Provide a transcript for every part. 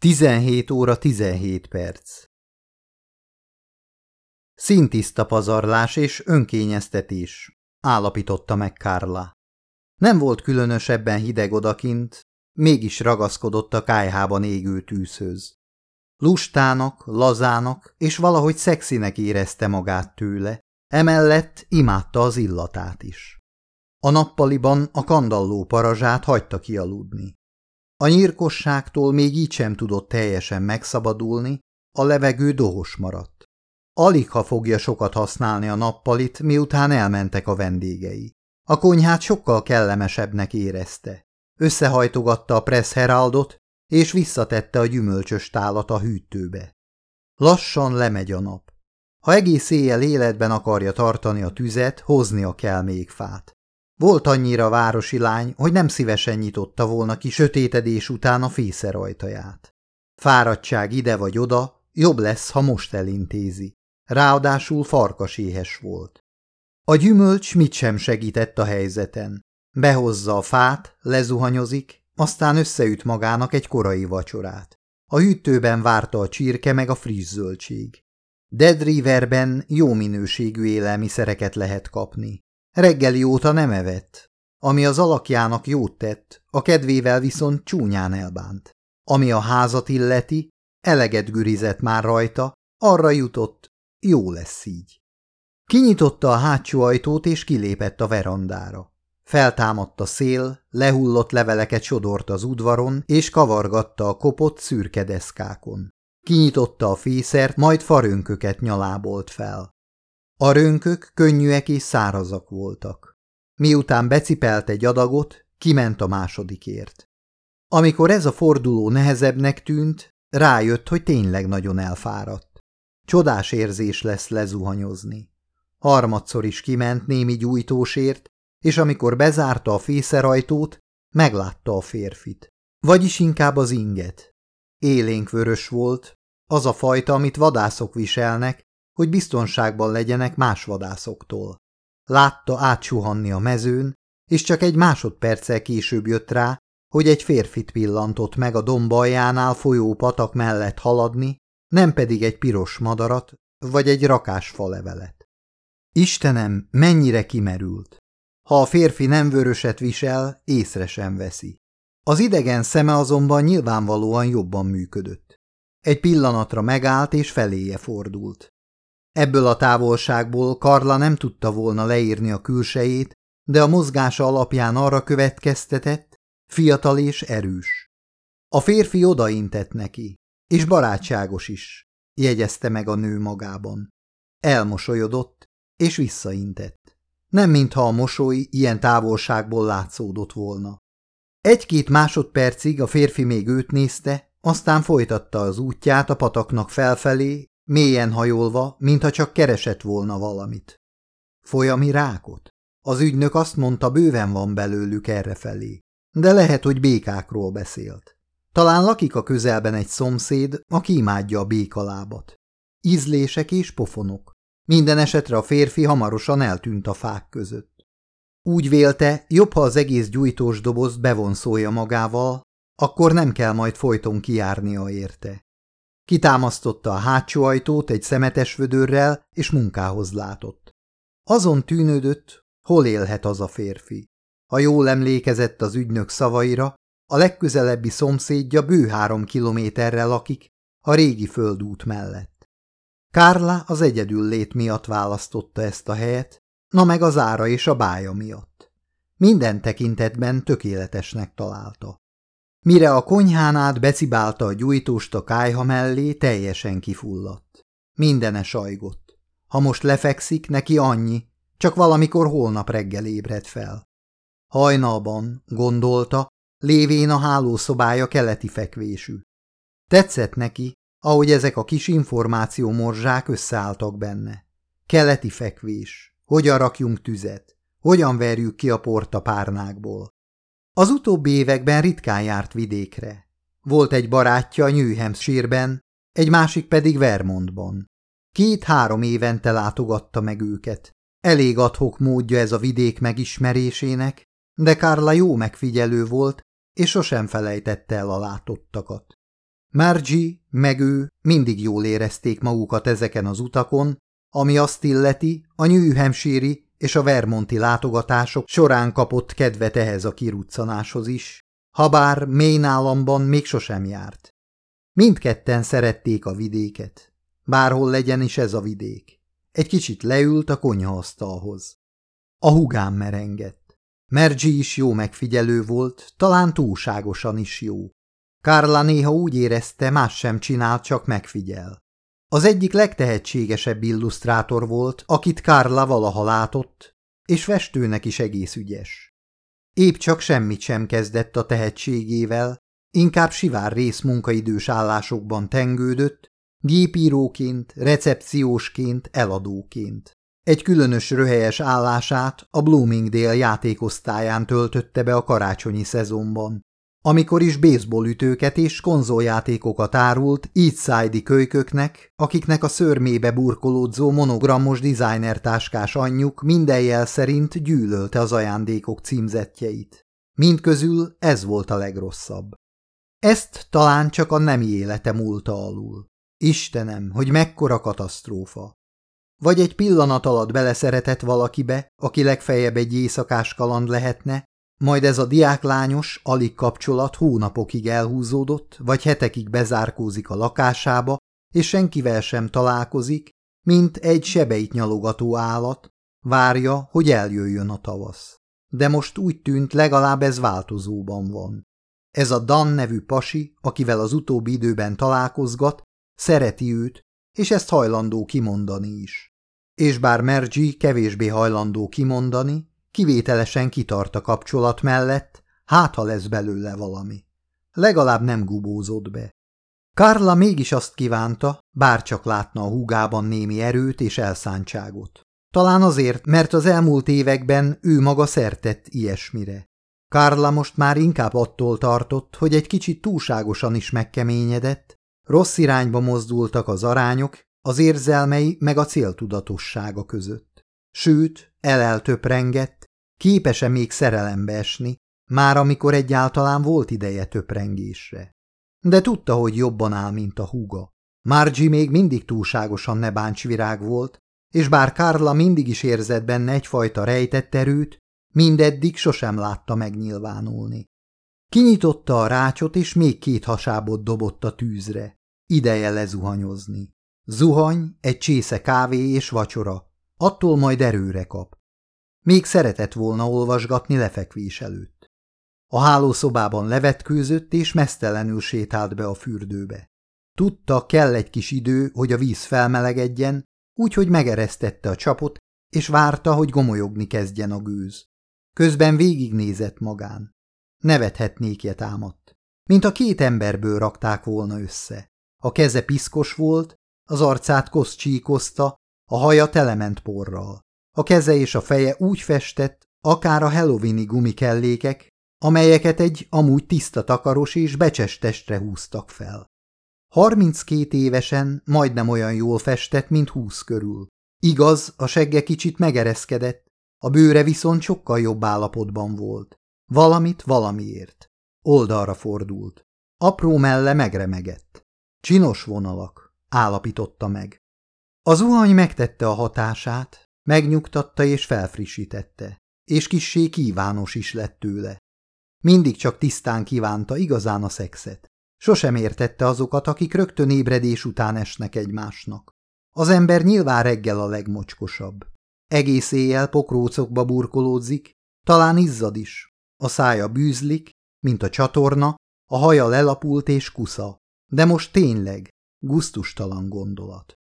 17 óra 17 perc Szintiszta pazarlás és önkényeztetés, állapította meg Kárla. Nem volt különösebben hideg odakint, mégis ragaszkodott a kájhában égő tűzhöz. Lustának, lazának és valahogy szexinek érezte magát tőle, emellett imádta az illatát is. A nappaliban a kandalló parazsát hagyta kialudni. A nyírkosságtól még így sem tudott teljesen megszabadulni, a levegő dohos maradt. Alig ha fogja sokat használni a nappalit, miután elmentek a vendégei. A konyhát sokkal kellemesebbnek érezte. Összehajtogatta a Press Heraldot, és visszatette a gyümölcsös tálat a hűtőbe. Lassan lemegy a nap. Ha egész éjjel életben akarja tartani a tüzet, hoznia kell még fát. Volt annyira városi lány, hogy nem szívesen nyitotta volna ki sötétedés után a fészer ajtaját. Fáradtság ide vagy oda, jobb lesz, ha most elintézi. Ráadásul farkaséhes volt. A gyümölcs mit sem segített a helyzeten. Behozza a fát, lezuhanyozik, aztán összeüt magának egy korai vacsorát. A hűtőben várta a csirke meg a friss zöldség. Dead Riverben jó minőségű élelmiszereket lehet kapni. Reggeli óta nem evett. Ami az alakjának jót tett, a kedvével viszont csúnyán elbánt. Ami a házat illeti, eleget gürizett már rajta, arra jutott, jó lesz így. Kinyitotta a hátsó ajtót és kilépett a verandára. Feltámadt a szél, lehullott leveleket sodort az udvaron, és kavargatta a kopott szürke deszkákon. Kinyitotta a fészert, majd farönköket nyalábolt fel. A rönkök könnyűek és szárazak voltak. Miután becipelt egy adagot, kiment a másodikért. Amikor ez a forduló nehezebbnek tűnt, rájött, hogy tényleg nagyon elfáradt. Csodás érzés lesz lezuhanyozni. Harmadszor is kiment némi gyújtósért, és amikor bezárta a fészerajtót, meglátta a férfit. Vagyis inkább az inget. Élénk vörös volt, az a fajta, amit vadászok viselnek, hogy biztonságban legyenek más vadászoktól. Látta átsuhanni a mezőn, és csak egy másodperccel később jött rá, hogy egy férfit pillantott meg a dombaljánál folyó patak mellett haladni, nem pedig egy piros madarat, vagy egy rakás falevelet. Istenem, mennyire kimerült! Ha a férfi nem vöröset visel, észre sem veszi. Az idegen szeme azonban nyilvánvalóan jobban működött. Egy pillanatra megállt és feléje fordult. Ebből a távolságból Karla nem tudta volna leírni a külsejét, de a mozgása alapján arra következtetett, fiatal és erős. A férfi odaintett neki, és barátságos is, jegyezte meg a nő magában. Elmosolyodott, és visszaintett. Nem mintha a mosoly ilyen távolságból látszódott volna. Egy-két másodpercig a férfi még őt nézte, aztán folytatta az útját a pataknak felfelé, mélyen hajolva, mintha csak keresett volna valamit. Folyami rákot? Az ügynök azt mondta, bőven van belőlük errefelé, de lehet, hogy békákról beszélt. Talán lakik a közelben egy szomszéd, aki imádja a békalábat. Ízlések és pofonok. Minden esetre a férfi hamarosan eltűnt a fák között. Úgy vélte, jobb, ha az egész gyújtós dobozt bevonszolja magával, akkor nem kell majd folyton kiárnia érte. Kitámasztotta a hátsó ajtót egy szemetes vödörrel, és munkához látott. Azon tűnődött, hol élhet az a férfi. Ha jól emlékezett az ügynök szavaira, a legközelebbi szomszédja bő három kilométerre lakik, a régi földút mellett. Kárla az egyedül lét miatt választotta ezt a helyet, na meg az ára és a bája miatt. Minden tekintetben tökéletesnek találta. Mire a konyhán át becibálta a gyújtóst a kájha mellé, teljesen kifulladt. Mindene sajgott. Ha most lefekszik, neki annyi, csak valamikor holnap reggel ébred fel. Hajnalban, gondolta, lévén a hálószobája keleti fekvésű. Tetszett neki, ahogy ezek a kis információ morzsák összeálltak benne. Keleti fekvés. Hogyan rakjunk tüzet? Hogyan verjük ki a port a párnákból? Az utóbbi években ritkán járt vidékre. Volt egy barátja New Hampshire-ben, egy másik pedig Vermontban. Két-három évente látogatta meg őket. Elég adhok módja ez a vidék megismerésének, de Kárla jó megfigyelő volt, és sosem felejtette el a látottakat. Margie, meg ő mindig jól érezték magukat ezeken az utakon, ami azt illeti, a New és a Vermonti látogatások során kapott kedvet ehhez a kiruccanáshoz is, habár Maine államban még sosem járt. Mindketten szerették a vidéket, bárhol legyen is ez a vidék. Egy kicsit leült a konyhaasztalhoz. A hugám merengett. Mergyi is jó megfigyelő volt, talán túlságosan is jó. Kárla néha úgy érezte, más sem csinál, csak megfigyel. Az egyik legtehetségesebb illusztrátor volt, akit Kárla valaha látott, és festőnek is egész ügyes. Épp csak semmit sem kezdett a tehetségével, inkább sivár részmunkaidős állásokban tengődött, gépíróként, recepciósként, eladóként. Egy különös röhelyes állását a Bloomingdale játékosztályán töltötte be a karácsonyi szezonban, amikor is baseballütőket és konzoljátékokat árult Eastside-i kölyköknek, akiknek a szörmébe burkolódzó monogramos táskás anyjuk minden jel szerint gyűlölte az ajándékok címzetjeit. Mindközül ez volt a legrosszabb. Ezt talán csak a nemi élete múlta alul. Istenem, hogy mekkora katasztrófa! Vagy egy pillanat alatt beleszeretett valakibe, aki legfeljebb egy éjszakás kaland lehetne, majd ez a diáklányos, alig kapcsolat hónapokig elhúzódott, vagy hetekig bezárkózik a lakásába, és senkivel sem találkozik, mint egy sebeit nyalogató állat, várja, hogy eljöjjön a tavasz. De most úgy tűnt, legalább ez változóban van. Ez a Dan nevű pasi, akivel az utóbbi időben találkozgat, szereti őt, és ezt hajlandó kimondani is. És bár Mergy kevésbé hajlandó kimondani, kivételesen kitart a kapcsolat mellett, hát ha lesz belőle valami. Legalább nem gubózott be. Karla mégis azt kívánta, bár csak látna a húgában némi erőt és elszántságot. Talán azért, mert az elmúlt években ő maga szertett ilyesmire. Karla most már inkább attól tartott, hogy egy kicsit túlságosan is megkeményedett, rossz irányba mozdultak az arányok, az érzelmei meg a céltudatossága között. Sőt, eleltöprengett, képes-e még szerelembe esni, már amikor egyáltalán volt ideje töprengésre. De tudta, hogy jobban áll, mint a húga. Margie még mindig túlságosan nebáncsvirág volt, és bár Karla mindig is érzett benne egyfajta rejtett erőt, mindeddig sosem látta megnyilvánulni. Kinyitotta a rácsot, és még két hasábot dobott a tűzre. Ideje lezuhanyozni. Zuhany, egy csésze kávé és vacsora. Attól majd erőre kap. Még szeretett volna olvasgatni lefekvés előtt. A hálószobában levetkőzött és mesztelenül sétált be a fürdőbe. Tudta, kell egy kis idő, hogy a víz felmelegedjen, úgyhogy megeresztette a csapot, és várta, hogy gomolyogni kezdjen a gőz. Közben végignézett magán. Nevethetnékje támadt. Mint a két emberből rakták volna össze. A keze piszkos volt, az arcát kosz csíkozta, a haja telement porral. A keze és a feje úgy festett, akár a halloweeni gumikellékek, amelyeket egy amúgy tiszta takaros és becses testre húztak fel. Harminckét évesen majdnem olyan jól festett, mint húsz körül. Igaz, a segge kicsit megereszkedett, a bőre viszont sokkal jobb állapotban volt. Valamit valamiért. Oldalra fordult. Apró melle megremegett. Csinos vonalak, állapította meg. Az zuhany megtette a hatását, Megnyugtatta és felfrissítette, és kissé kívános is lett tőle. Mindig csak tisztán kívánta igazán a szexet. Sosem értette azokat, akik rögtön ébredés után esnek egymásnak. Az ember nyilván reggel a legmocskosabb. Egész éjjel pokrócokba burkolódzik, talán izzad is. A szája bűzlik, mint a csatorna, a haja lelapult és kusza. De most tényleg, guztustalan gondolat.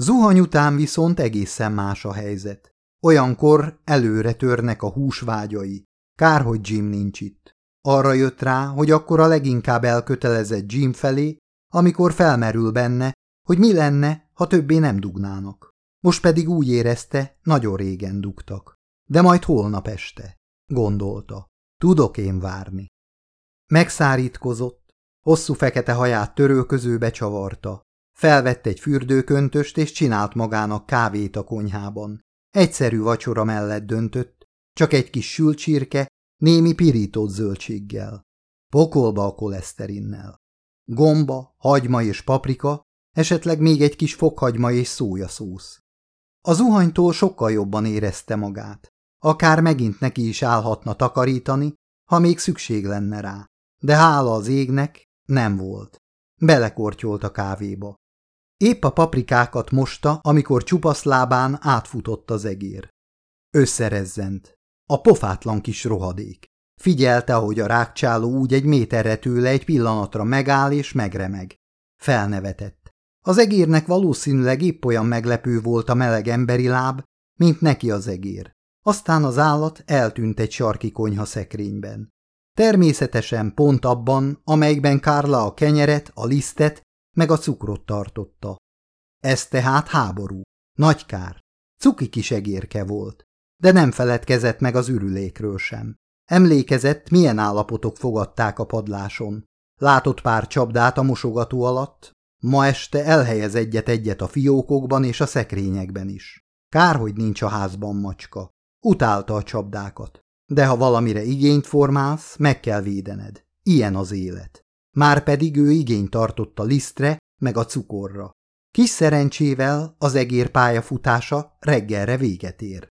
Zuhany után viszont egészen más a helyzet. Olyankor előre törnek a húsvágyai. Kár, hogy Jim nincs itt. Arra jött rá, hogy akkor a leginkább elkötelezett Jim felé, amikor felmerül benne, hogy mi lenne, ha többé nem dugnának. Most pedig úgy érezte, nagyon régen dugtak. De majd holnap este, gondolta. Tudok én várni. Megszárítkozott, hosszú fekete haját törölközőbe csavarta. Felvett egy fürdőköntöst, és csinált magának kávét a konyhában. Egyszerű vacsora mellett döntött, csak egy kis sült némi pirított zöldséggel. Pokolba a koleszterinnel. gomba, hagyma és paprika, esetleg még egy kis fokhagyma és szójaszósz. A zuhanytól sokkal jobban érezte magát. Akár megint neki is állhatna takarítani, ha még szükség lenne rá. De hála az égnek nem volt. Belekortyolt a kávéba. Épp a paprikákat mosta, amikor csupasz lábán átfutott az egér. Összerezzent. A pofátlan kis rohadék. Figyelte, hogy a rákcsáló úgy egy méterre tőle egy pillanatra megáll és megremeg. Felnevetett. Az egérnek valószínűleg épp olyan meglepő volt a meleg emberi láb, mint neki az egér. Aztán az állat eltűnt egy sarki konyha szekrényben. Természetesen pont abban, amelyikben Kárla a kenyeret, a lisztet meg a cukrot tartotta. Ez tehát háború. Nagy kár. Cuki kis egérke volt. De nem feledkezett meg az ürülékről sem. Emlékezett, milyen állapotok fogadták a padláson. Látott pár csapdát a mosogató alatt, ma este elhelyez egyet-egyet a fiókokban és a szekrényekben is. Kár, hogy nincs a házban macska. Utálta a csapdákat. De ha valamire igényt formálsz, meg kell védened. Ilyen az élet. Márpedig ő igényt tartott a lisztre, meg a cukorra. Kis szerencsével az egér pályafutása reggelre véget ér.